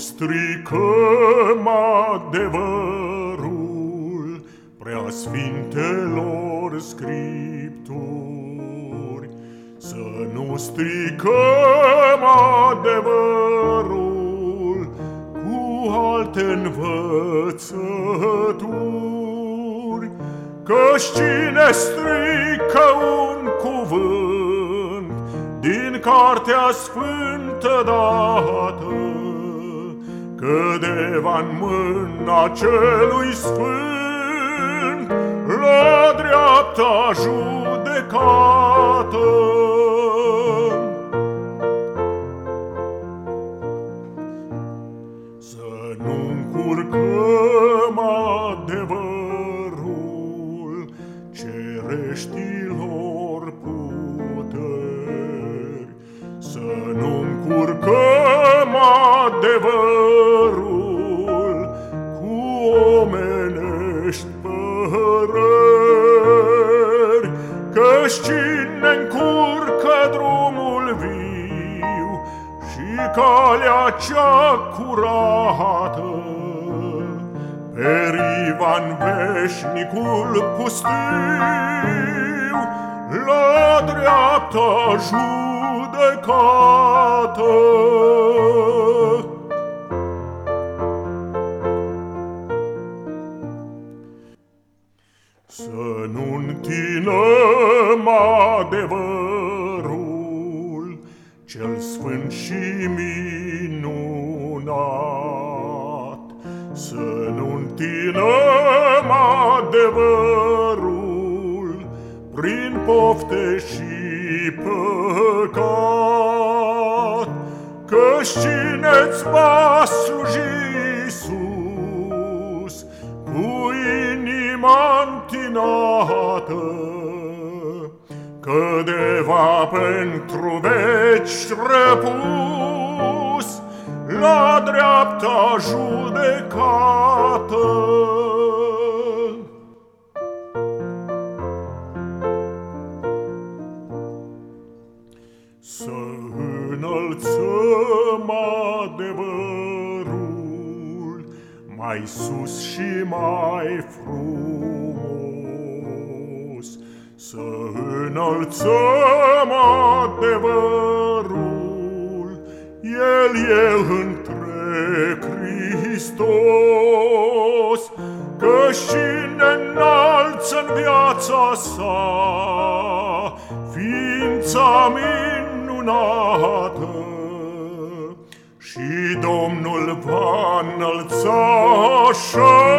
stricăm adevărul preasfintelor scripturi, Să nu stricăm adevărul cu alte învățături, Căci cine strică un cuvânt din cartea sfântă dată, Cădeva în mâna celui sfânt La dreapta judecată. Să nu încurcăm adevărul Cereștilor Să nu încurcăm adevărul cu omenești păreri, Căci cine încurcă drumul viu și calea cea curată, Periva în veșnicul pustiu, la dreapta judecată. Să nu întinăm adevărul cel sfânt și minunat, Să nu întinăm adevărul prin pofte și va sluji Iisus cu inima întinată, Cădeva pentru veci răpus la dreapta judecată. Să înălțăm adevărul mai sus și mai frumos, Să înălțăm adevărul, El e între Hristos, Că cine înalță în viața sa ființa minunată și Domnul va înălța așa